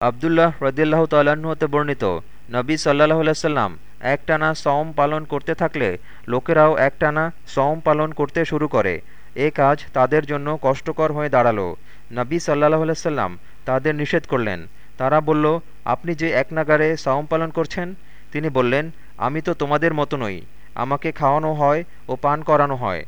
আবদুল্লাহ রদিল্লাহ তাল্লাহ্ন হতে বর্ণিত, নবী সাল্লাহ আলাইসাল্লাম একটানা সওম পালন করতে থাকলে লোকেরাও একটানা সওম পালন করতে শুরু করে। এ কাজ তাদের জন্য কষ্টকর হয়ে দাঁড়াল। নবী সাল্লাহ আলাইসাল্লাম তাদের নিষেধ করলেন। তারা বলল, আপনি যে এক নাগারে সওম পালন করছেন? তিনি বললেন, আমি তো তোমাদের মতো নই। আমাকে খাওয়ানো হয় ও পান করানো হয়।